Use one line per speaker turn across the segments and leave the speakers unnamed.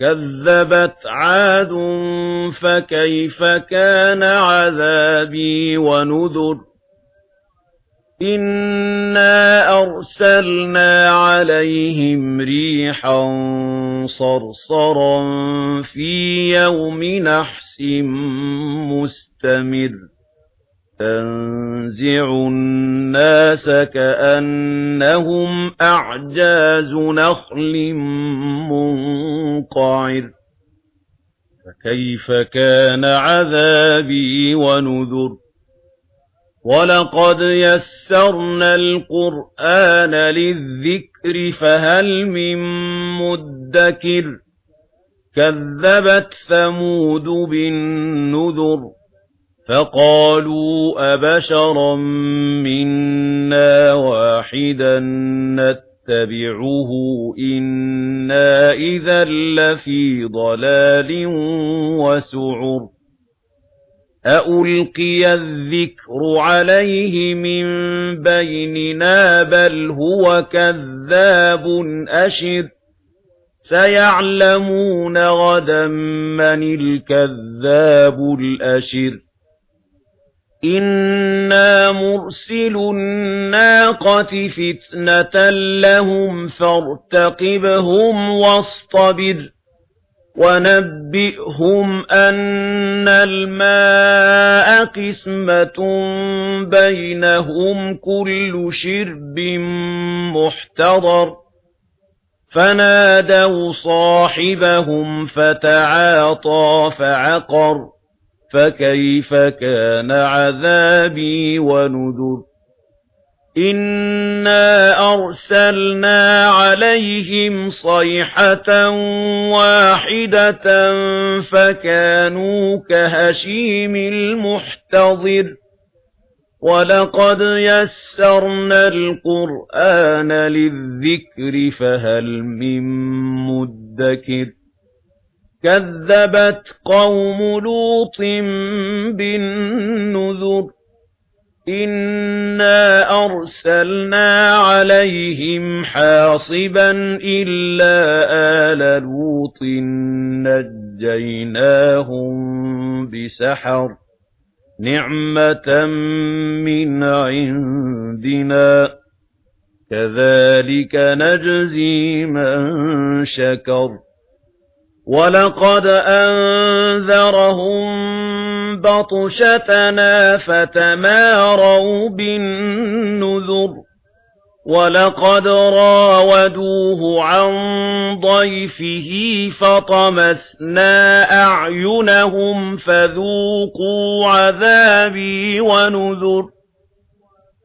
كذبت عاد فكيف كان عذابي ونذر إنا أرسلنا عليهم ريحا صرصرا في يوم نحس مستمر تنزع النَّاسَ كَأَنَّهُمْ أَعْجَازُ نَخْلٍ مُنقَعِرٍ. فَكَيْفَ كَانَ عَذَابِي وَنُذُرِ؟ وَلَقَدْ يَسَّرْنَا الْقُرْآنَ لِلذِّكْرِ فَهَلْ مِن مُّدَّكِرٍ؟ كَذَّبَتْ ثَمُودُ بِالنُّذُرِ فَقَالُوا أَبَشَرًا مِنْ وَاحِدًا نَتَّبِعُهُ إِنَّا إِذًا لَّفِي ضَلَالٍ وَسُعُرٍ أَأُلْقِيَ الذِّكْرُ عَلَيْهِ مِن بَيْنِنَا بَلْ هُوَ كَذَّابٌ أَشِرٌ سَيَعْلَمُونَ غَدًا مَّنِ الْكَذَّابُ الْأَشِرُ إِنَّا مُرْسِلُو النَّاقَةِ فِتْنَةً لَّهُمْ فَارْتَقِبْهُمْ وَاصْطَبِرْ وَنَبِّئْهُمْ أَنَّ الْمَاءَ قِسْمَةٌ بَيْنَهُمْ كُلُّ شِرْبٍ مُحْتَضَرٍ فَنَادَوْا صَاحِبَهُمْ فَتَعَاطَى فَعَقَرَ فَكَيْفَ كَانَ عَذَابِي وَنُذُرِ إِنَّا أَرْسَلْنَا عَلَيْهِمْ صَيْحَةً وَاحِدَةً فَكَانُوا كَهَشِيمِ المحتضر وَلَقَدْ يَسَّرْنَا الْقُرْآنَ لِلذِّكْرِ فَهَلْ مِن مُّدَّكِرٍ كَذَّبَتْ قَوْمُ لُوطٍ بِالنُّذُرِ إِنَّا أَرْسَلْنَا عَلَيْهِمْ حَاصِبًا إِلَّا آلَ لُوطٍ نَجَّيْنَاهُمْ بِسَحَرٍ نِعْمَةً مِنْ عِنْدِنَا كَذَلِكَ نَجْزِي مَنْ شَكَرَ وَلَقَدْ أَنذَرَهُم بَطْشَتَنَا فَتَمَارَوْا بِالنُّذُرِ وَلَقَدْ رَاوَدُوهُ عَن ضَيْفِهِ فَطَمَسْنَا أَعْيُنَهُمْ فَذُوقُوا عَذَابِي وَنُذُرِ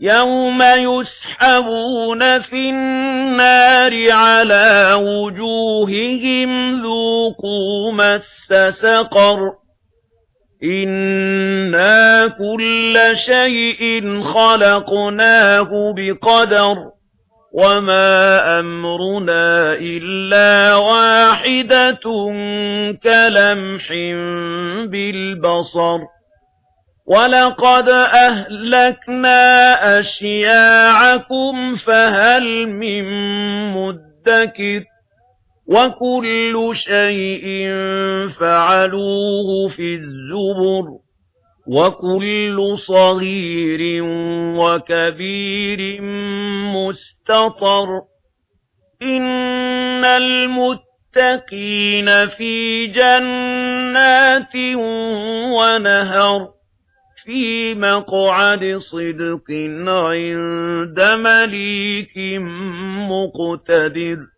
يَوْمَ يُسْحَبُونَ فِي النَّارِ عَلَى وُجُوهِهِمْ ذُوقُوا مَسَّ سَقَرَ إِنَّا كُلَّ شَيْءٍ خَلَقْنَاهُ بِقَدَرٍ وَمَا أَمْرُنَا إِلَّا وَاحِدَةٌ كَلَمْحٍ بِالْبَصَرِ وَلَقَدْ أَهْلَكْنَا أَشْيَاعَكُمْ فَهَلْ مِن مُّدَّكِرٍ وَكُلُّ شَيْءٍ فَعَلُوهُ فِي الزُّبُرِ وَكُلُّ صَغِيرٍ وَكَبِيرٍ مُسْتَطَرٍ إِنَّ الْمُتَّقِينَ فِي جَنَّاتٍ وَنَهَرٍ فِي مَقْعَدِ صِدْقٍ عِندَ مَلِيكٍ مُقْتَدِرٍ